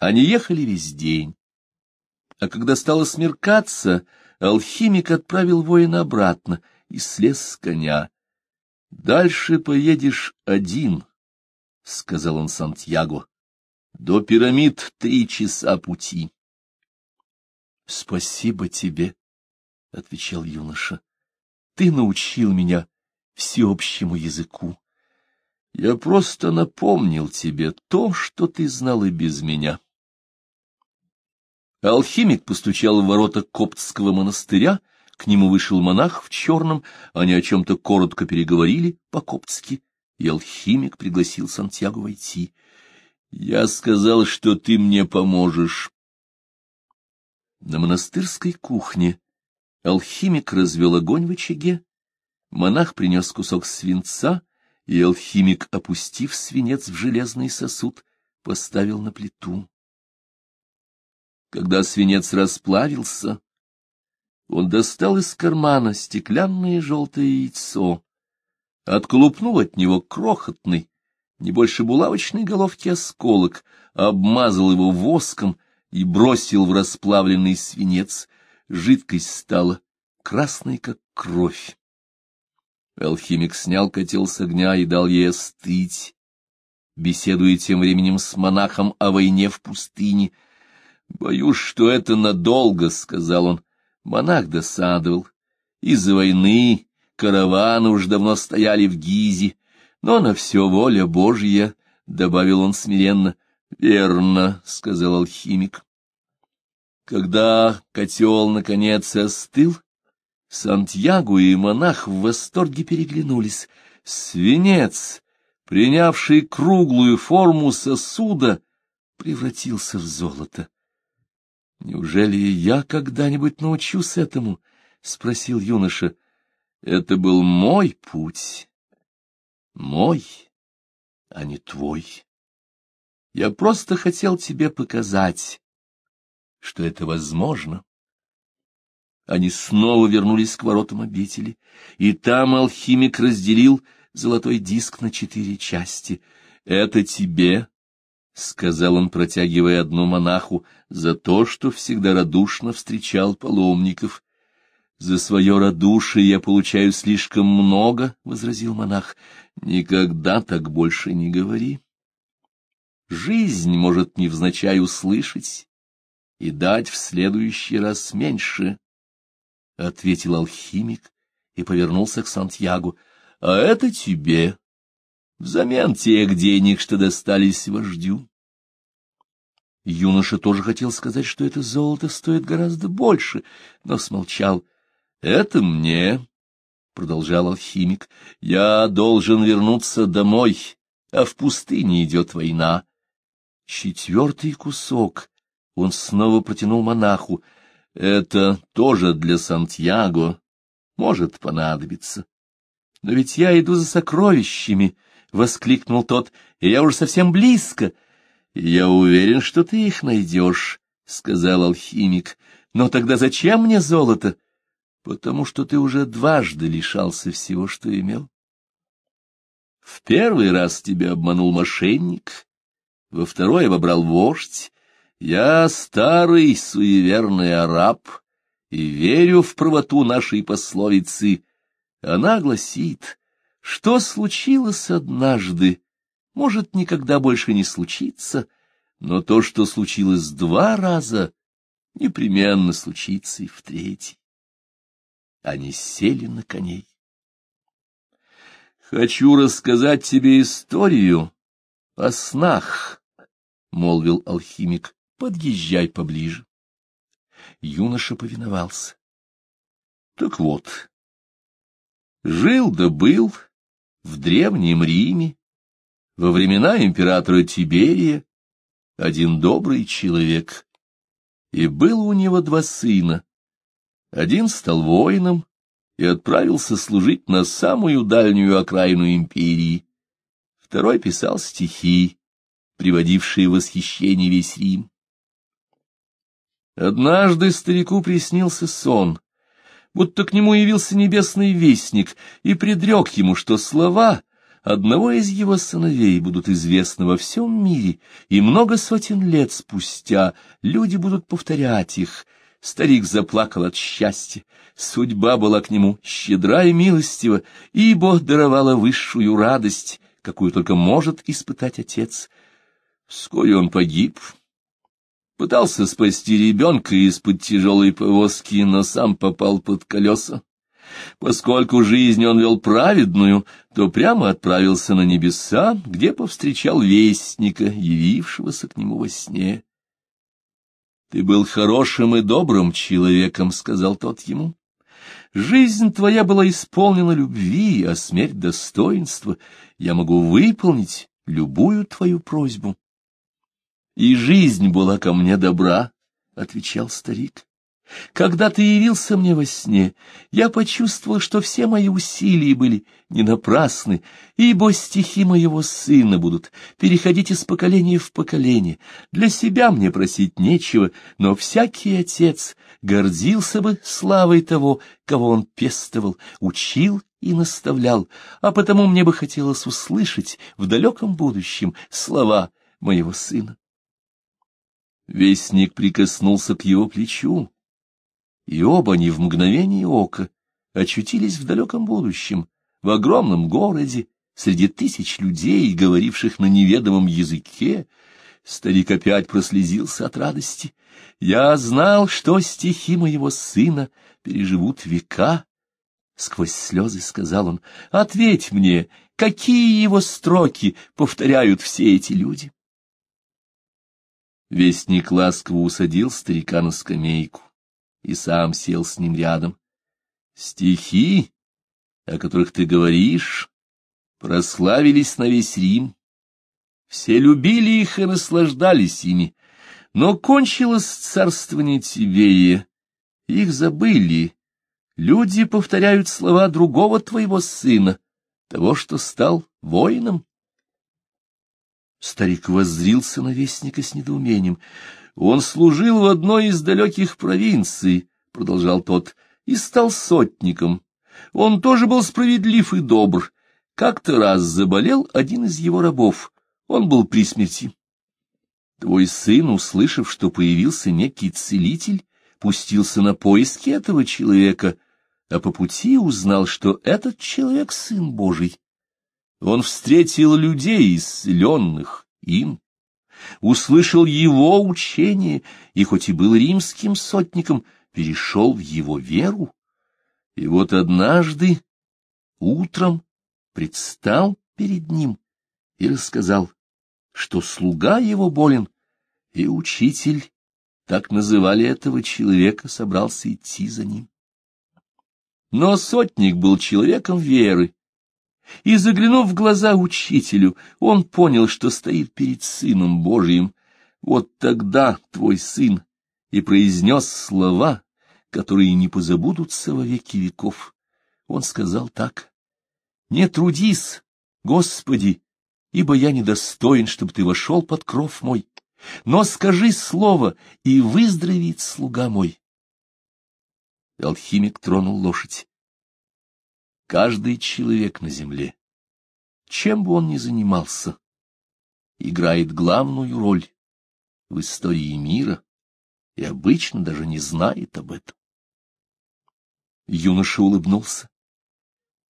Они ехали весь день. А когда стало смеркаться, алхимик отправил воина обратно и слез с коня. — Дальше поедешь один, — сказал он Сантьяго. — До пирамид три часа пути. — Спасибо тебе, — отвечал юноша. — Ты научил меня всеобщему языку. Я просто напомнил тебе то, что ты знал и без меня. Алхимик постучал в ворота коптского монастыря, к нему вышел монах в черном, они о чем-то коротко переговорили по-коптски, и алхимик пригласил Сантьяго войти. — Я сказал, что ты мне поможешь. На монастырской кухне алхимик развел огонь в очаге, монах принес кусок свинца, и алхимик, опустив свинец в железный сосуд, поставил на плиту. Когда свинец расплавился, он достал из кармана стеклянное желтое яйцо, отколупнул от него крохотный, не больше булавочной головки осколок, обмазал его воском и бросил в расплавленный свинец. Жидкость стала красной, как кровь. Алхимик снял котел с огня и дал ей остыть, беседуя тем временем с монахом о войне в пустыне. — Боюсь, что это надолго, — сказал он. Монах досадовал. Из-за войны караваны уж давно стояли в Гизе, но на все воля Божья, — добавил он смиренно. — Верно, — сказал алхимик. Когда котел наконец остыл, Сантьяго и монах в восторге переглянулись. Свинец, принявший круглую форму сосуда, превратился в золото. — Неужели я когда-нибудь научусь этому? — спросил юноша. — Это был мой путь. Мой, а не твой. Я просто хотел тебе показать, что это возможно. Они снова вернулись к воротам обители, и там алхимик разделил золотой диск на четыре части. — Это тебе, — сказал он, протягивая одну монаху, — за то, что всегда радушно встречал паломников. — За свое радушие я получаю слишком много, — возразил монах. — Никогда так больше не говори. Жизнь может невзначай услышать и дать в следующий раз меньше. — ответил алхимик и повернулся к Сантьягу. — А это тебе, взамен тех денег, что достались вождю. Юноша тоже хотел сказать, что это золото стоит гораздо больше, но смолчал. — Это мне, — продолжал алхимик, — я должен вернуться домой, а в пустыне идет война. Четвертый кусок он снова протянул монаху — это тоже для Сантьяго может понадобиться. Но ведь я иду за сокровищами, — воскликнул тот, — я уже совсем близко. — Я уверен, что ты их найдешь, — сказал алхимик. — Но тогда зачем мне золото? — Потому что ты уже дважды лишался всего, что имел. В первый раз тебя обманул мошенник, во второй обобрал вождь, я старый суеверный араб и верю в правоту нашей пословицы. Она гласит, что случилось однажды, может никогда больше не случиться, но то, что случилось два раза, непременно случится и в третий. Они сели на коней. «Хочу рассказать тебе историю о снах», — молвил алхимик. Подъезжай поближе. Юноша повиновался. Так вот, жил да был в Древнем Риме во времена императора Тиберия один добрый человек, и было у него два сына. Один стал воином и отправился служить на самую дальнюю окраину империи. Второй писал стихи, приводившие в восхищение весь Рим. Однажды старику приснился сон, будто к нему явился небесный вестник и предрек ему, что слова, одного из его сыновей будут известны во всем мире, и много сотен лет спустя люди будут повторять их. Старик заплакал от счастья. Судьба была к нему щедра и милостива, ибо даровала высшую радость, какую только может испытать отец. Вскоре он погиб. Пытался спасти ребенка из-под тяжелой повозки, но сам попал под колеса. Поскольку жизнь он вел праведную, то прямо отправился на небеса, где повстречал вестника, явившегося к нему во сне. — Ты был хорошим и добрым человеком, — сказал тот ему. — Жизнь твоя была исполнена любви, а смерть — достоинства. Я могу выполнить любую твою просьбу. — И жизнь была ко мне добра, — отвечал старик. Когда ты явился мне во сне, я почувствовал, что все мои усилия были не напрасны, ибо стихи моего сына будут переходить из поколения в поколение. Для себя мне просить нечего, но всякий отец гордился бы славой того, кого он пестовал, учил и наставлял, а потому мне бы хотелось услышать в далеком будущем слова моего сына. Вестник прикоснулся к его плечу и оба они в мгновение ока очутились в далеком будущем, в огромном городе, среди тысяч людей, говоривших на неведомом языке. Старик опять прослезился от радости. «Я знал, что стихи моего сына переживут века». Сквозь слезы сказал он, «Ответь мне, какие его строки повторяют все эти люди?» Вестник ласково усадил старика на скамейку и сам сел с ним рядом. Стихи, о которых ты говоришь, прославились на весь Рим. Все любили их и наслаждались ими, но кончилось царствование Тиберия. Их забыли. Люди повторяют слова другого твоего сына, того, что стал воином. Старик воззрился на вестника с недоумением. Он служил в одной из далеких провинций, — продолжал тот, — и стал сотником. Он тоже был справедлив и добр. Как-то раз заболел один из его рабов. Он был при смерти. Твой сын, услышав, что появился некий целитель, пустился на поиски этого человека, а по пути узнал, что этот человек — сын Божий. Он встретил людей, исцеленных им, услышал его учение, и хоть и был римским сотником, перешел в его веру. И вот однажды утром предстал перед ним и рассказал, что слуга его болен, и учитель, так называли этого человека, собрался идти за ним. Но сотник был человеком веры, и, заглянув в глаза учителю, он понял, что стоит перед Сыном Божиим. Вот тогда твой сын и произнес слова, которые не позабудутся во веки веков. Он сказал так. «Не трудись, Господи, ибо я недостоин, чтобы ты вошел под кров мой, но скажи слово, и выздоровеет слуга мой». Алхимик тронул лошадь каждый человек на земле, чем бы он ни занимался, играет главную роль в истории мира и обычно даже не знает об этом. Юноша улыбнулся.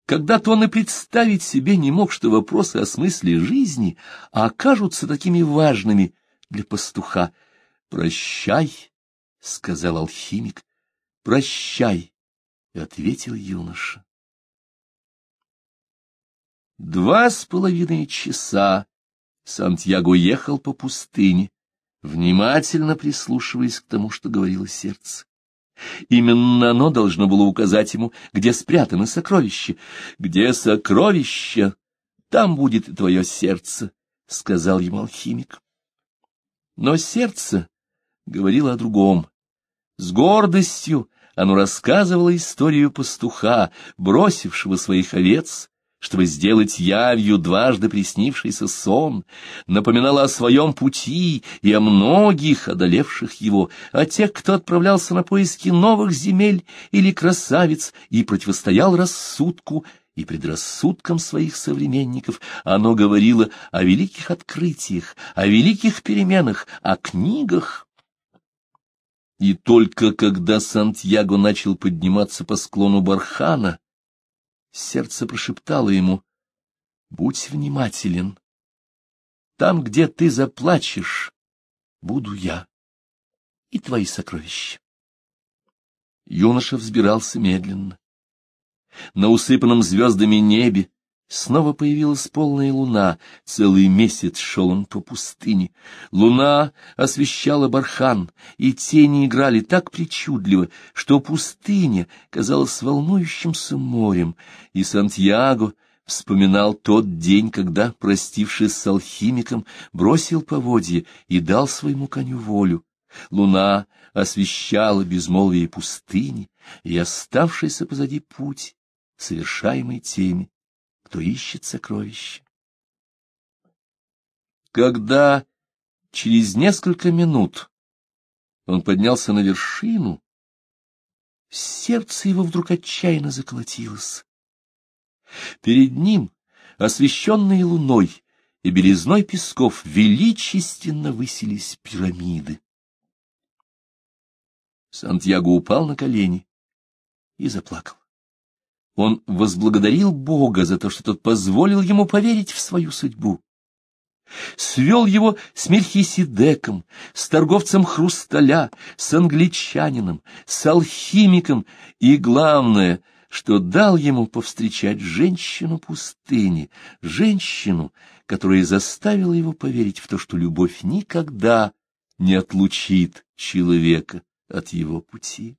Когда-то он и представить себе не мог, что вопросы о смысле жизни окажутся такими важными для пастуха. «Прощай», — сказал алхимик, — «прощай», — ответил юноша. Два с половиной часа Сантьяго ехал по пустыне, внимательно прислушиваясь к тому, что говорило сердце. Именно оно должно было указать ему, где спрятаны сокровища. Где сокровища, там будет и твое сердце, — сказал ему алхимик. Но сердце говорило о другом. С гордостью оно рассказывало историю пастуха, бросившего своих овец, чтобы сделать явью дважды приснившийся сон, напоминала о своем пути и о многих, одолевших его, о тех, кто отправлялся на поиски новых земель или красавиц и противостоял рассудку и предрассудкам своих современников оно говорило о великих открытиях, о великих переменах, о книгах. И только когда Сантьяго начал подниматься по склону бархана, сердце прошептало ему, «Будь внимателен. Там, где ты заплачешь, буду я и твои сокровища». Юноша взбирался медленно. На усыпанном звездами небе снова появилась полная луна, целый месяц шел он по пустыне. Луна освещала бархан, и тени играли так причудливо, что пустыня казалась волнующимся морем, и Сантьяго вспоминал тот день, когда, простившись с алхимиком, бросил поводье и дал своему коню волю. Луна освещала безмолвие пустыни и оставшийся позади путь, совершаемый теми, кто ищет сокровища. Когда через несколько минут он поднялся на вершину, сердце его вдруг отчаянно заколотилось. Перед ним, освещенные луной и белизной песков, величественно высились пирамиды. Сантьяго упал на колени и заплакал. Он возблагодарил Бога за то, что тот позволил ему поверить в свою судьбу. Свел его с Мельхиседеком, с торговцем хрусталя, с англичанином, с алхимиком и, главное, что дал ему повстречать женщину пустыни, женщину, которая заставила его поверить в то, что любовь никогда не отлучит человека от его пути.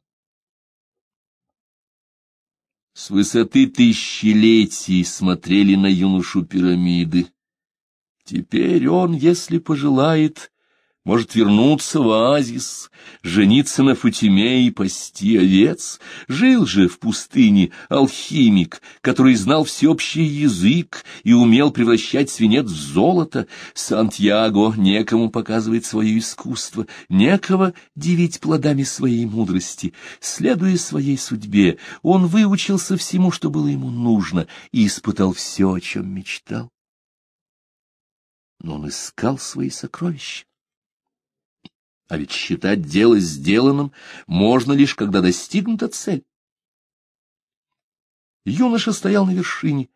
С высоты тысячелетий смотрели на юношу пирамиды. Теперь он, если пожелает, может вернуться в оазис, жениться на Фатиме и пасти овец. Жил же в пустыне алхимик, который знал всеобщий язык и умел превращать свинец в золото. Сантьяго некому показывает свое искусство, некого дивить плодами своей мудрости. Следуя своей судьбе, он выучился всему, что было ему нужно, и испытал все, о чем мечтал. Но он искал свои сокровища. А ведь считать дело сделанным можно лишь, когда достигнута цель. Юноша стоял на вершине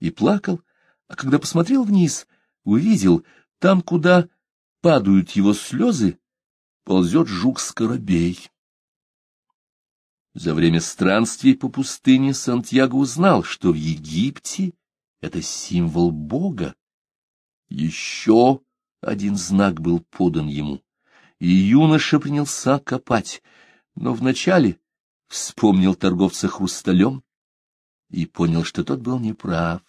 и плакал, а когда посмотрел вниз, увидел, там, куда падают его слезы, ползет жук-скоробей. За время странствий по пустыне Сантьяго узнал, что в Египте это символ Бога. Еще один знак был подан ему и юноша принялся копать, но вначале вспомнил торговца хрусталем и понял, что тот был неправ.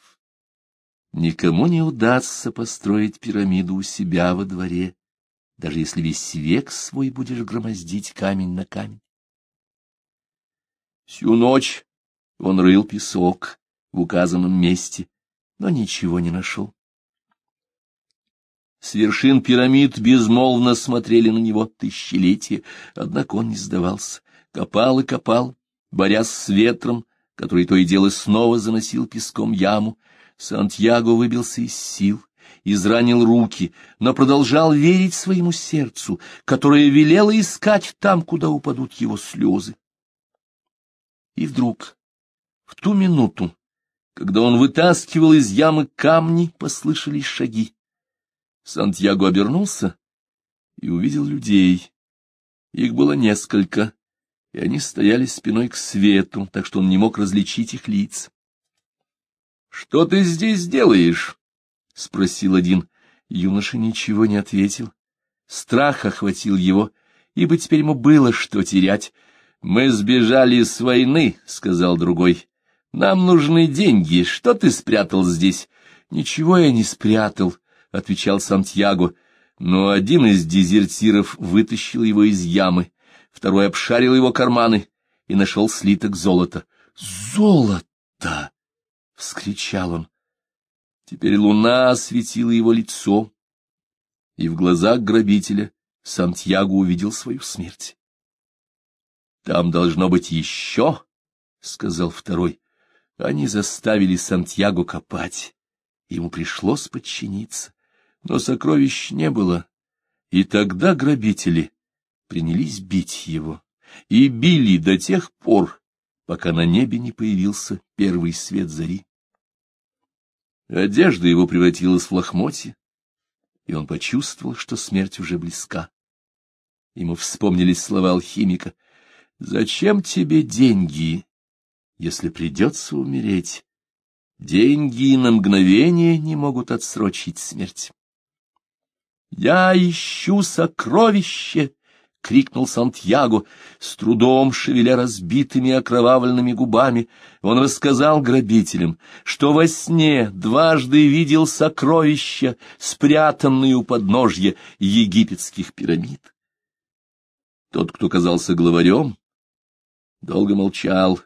Никому не удастся построить пирамиду у себя во дворе, даже если весь век свой будешь громоздить камень на камень. Всю ночь он рыл песок в указанном месте, но ничего не нашел. С вершин пирамид безмолвно смотрели на него тысячелетия, однако он не сдавался. Копал и копал, борясь с ветром, который то и дело снова заносил песком яму. Сантьяго выбился из сил, изранил руки, но продолжал верить своему сердцу, которое велело искать там, куда упадут его слезы. И вдруг, в ту минуту, когда он вытаскивал из ямы камни, послышались шаги. Сантьяго обернулся и увидел людей. Их было несколько, и они стояли спиной к свету, так что он не мог различить их лиц. — Что ты здесь делаешь? — спросил один. Юноша ничего не ответил. Страх охватил его, ибо теперь ему было что терять. — Мы сбежали с войны, — сказал другой. — Нам нужны деньги. Что ты спрятал здесь? — Ничего я не спрятал, — отвечал Сантьяго, но один из дезертиров вытащил его из ямы, второй обшарил его карманы и нашел слиток золота. «Золото!» — вскричал он. Теперь луна осветила его лицо, и в глазах грабителя Сантьяго увидел свою смерть. — Там должно быть еще, — сказал второй. Они заставили Сантьяго копать. Ему пришлось подчиниться, но сокровищ не было. И тогда грабители принялись бить его, и били до тех пор, пока на небе не появился первый свет зари. Одежда его превратилась в лохмотье, и он почувствовал, что смерть уже близка. Ему вспомнились слова алхимика. «Зачем тебе деньги, если придется умереть? Деньги на мгновение не могут отсрочить смерть». «Я ищу сокровище!» — крикнул Сантьяго, с трудом шевеля разбитыми окровавленными губами. Он рассказал грабителям, что во сне дважды видел сокровища, спрятанные у подножья египетских пирамид. Тот, кто казался главарем, долго молчал,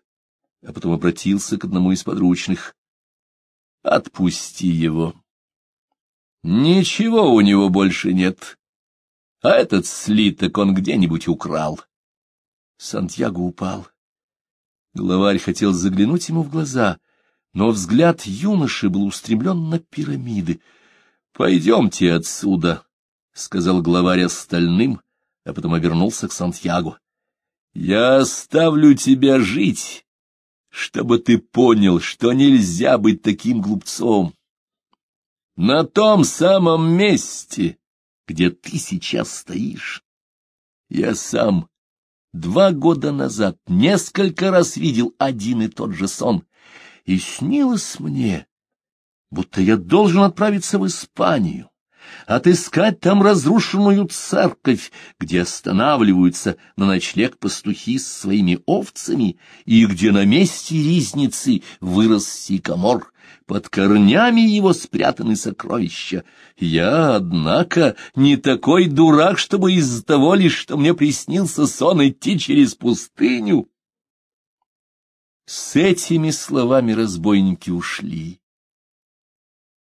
а потом обратился к одному из подручных. — Отпусти его. Ничего у него больше нет а этот слиток он где-нибудь украл. Сантьяго упал. Главарь хотел заглянуть ему в глаза, но взгляд юноши был устремлен на пирамиды. — Пойдемте отсюда, — сказал главарь остальным, а потом обернулся к Сантьяго. — Я оставлю тебя жить, чтобы ты понял, что нельзя быть таким глупцом. На том самом месте, где ты сейчас стоишь. Я сам два года назад несколько раз видел один и тот же сон, и снилось мне, будто я должен отправиться в Испанию, отыскать там разрушенную церковь, где останавливаются на ночлег пастухи с своими овцами, и где на месте ризницы вырос сикамор, под корнями его спрятаны сокровища. Я, однако, не такой дурак, чтобы из-за того лишь, что мне приснился сон, идти через пустыню. С этими словами разбойники ушли.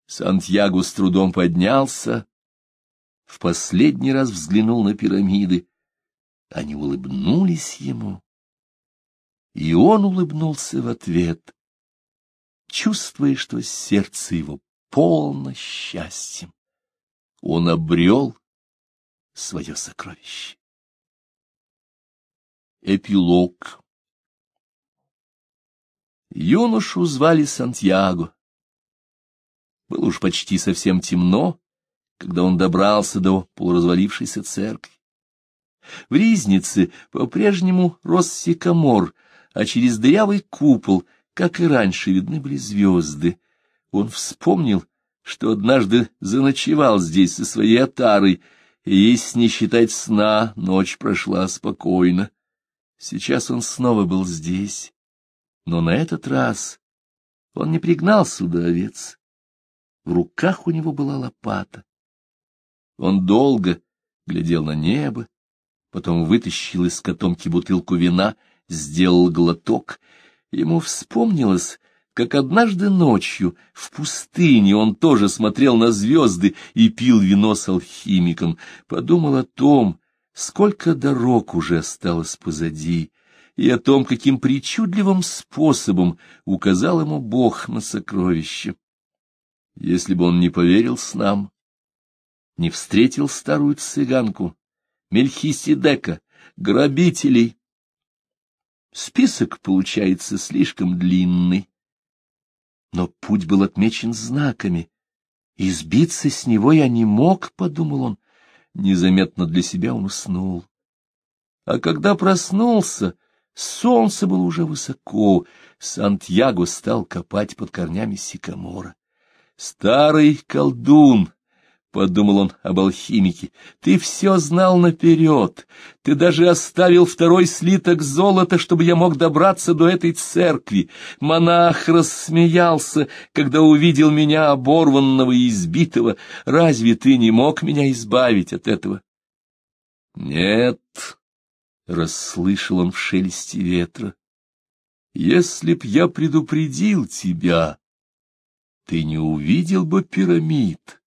Сантьяго с трудом поднялся, в последний раз взглянул на пирамиды. Они улыбнулись ему, и он улыбнулся в ответ чувствуя, что сердце его полно счастьем. Он обрел свое сокровище. Эпилог Юношу звали Сантьяго. Было уж почти совсем темно, когда он добрался до полуразвалившейся церкви. В ризнице по-прежнему рос сикамор, а через дырявый купол — как и раньше, видны были звезды. Он вспомнил, что однажды заночевал здесь со своей отарой, и, если не считать сна, ночь прошла спокойно. Сейчас он снова был здесь, но на этот раз он не пригнал сюда овец. В руках у него была лопата. Он долго глядел на небо, потом вытащил из котомки бутылку вина, сделал глоток — Ему вспомнилось, как однажды ночью в пустыне он тоже смотрел на звезды и пил вино с алхимиком, подумал о том, сколько дорог уже осталось позади, и о том, каким причудливым способом указал ему Бог на сокровище. Если бы он не поверил снам, не встретил старую цыганку, Мельхиседека, грабителей, Список получается слишком длинный. Но путь был отмечен знаками. И сбиться с него я не мог, — подумал он. Незаметно для себя он уснул. А когда проснулся, солнце было уже высоко, Сантьяго стал копать под корнями сикамора. Старый колдун подумал он об алхимике, — ты все знал наперед, ты даже оставил второй слиток золота, чтобы я мог добраться до этой церкви. Монах рассмеялся, когда увидел меня оборванного и избитого. Разве ты не мог меня избавить от этого? — Нет, — расслышал он в шелесте ветра, — если б я предупредил тебя, ты не увидел бы пирамид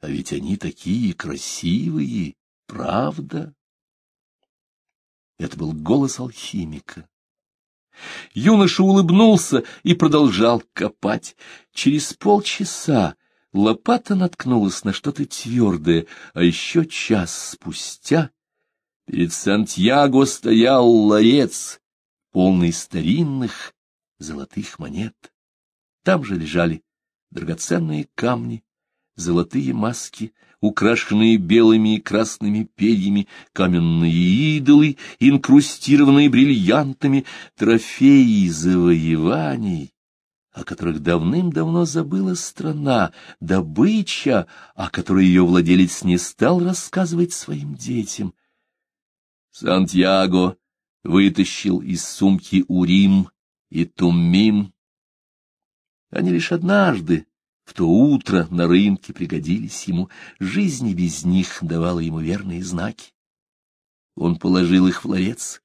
а ведь они такие красивые, правда? Это был голос алхимика. Юноша улыбнулся и продолжал копать. Через полчаса лопата наткнулась на что-то твердое, а еще час спустя перед Сантьяго стоял ларец, полный старинных золотых монет. Там же лежали драгоценные камни, золотые маски, украшенные белыми и красными перьями, каменные идолы, инкрустированные бриллиантами, трофеи завоеваний, о которых давным-давно забыла страна, добыча, о которой ее владелец не стал рассказывать своим детям. Сантьяго вытащил из сумки Урим и Туммим. Они лишь однажды в то утро на рынке пригодились ему, жизнь без них давала ему верные знаки. Он положил их в ларец.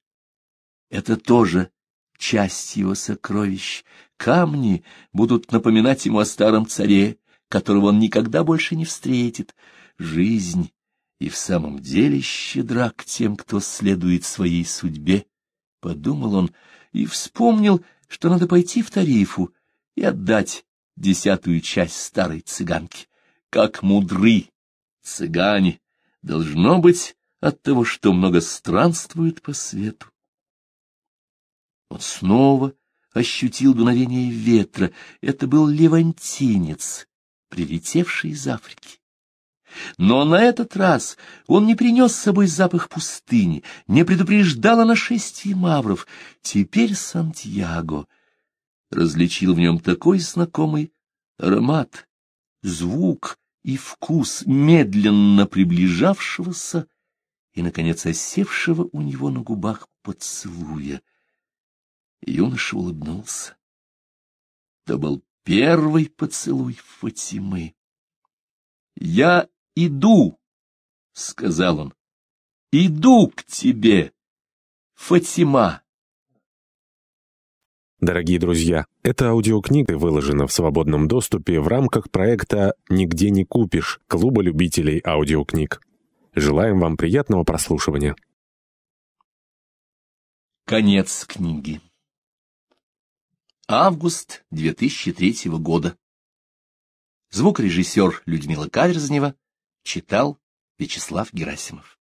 Это тоже часть его сокровищ. Камни будут напоминать ему о старом царе, которого он никогда больше не встретит. Жизнь и в самом деле щедра к тем, кто следует своей судьбе, — подумал он и вспомнил, что надо пойти в тарифу и отдать десятую часть старой цыганки. Как мудры цыгане, должно быть от того, что много странствуют по свету. Он снова ощутил дуновение ветра. Это был левантинец, прилетевший из Африки. Но на этот раз он не принес с собой запах пустыни, не предупреждал о нашествии мавров. Теперь Сантьяго различил в нем такой знакомый аромат, звук и вкус медленно приближавшегося и, наконец, осевшего у него на губах поцелуя. Юноша улыбнулся. Это был первый поцелуй Фатимы. — Я иду, — сказал он, — иду к тебе, Фатима. Дорогие друзья, эта аудиокнига выложена в свободном доступе в рамках проекта «Нигде не купишь» Клуба любителей аудиокниг. Желаем вам приятного прослушивания. Конец книги. Август 2003 года. Звукорежиссер Людмила Каверзнева читал Вячеслав Герасимов.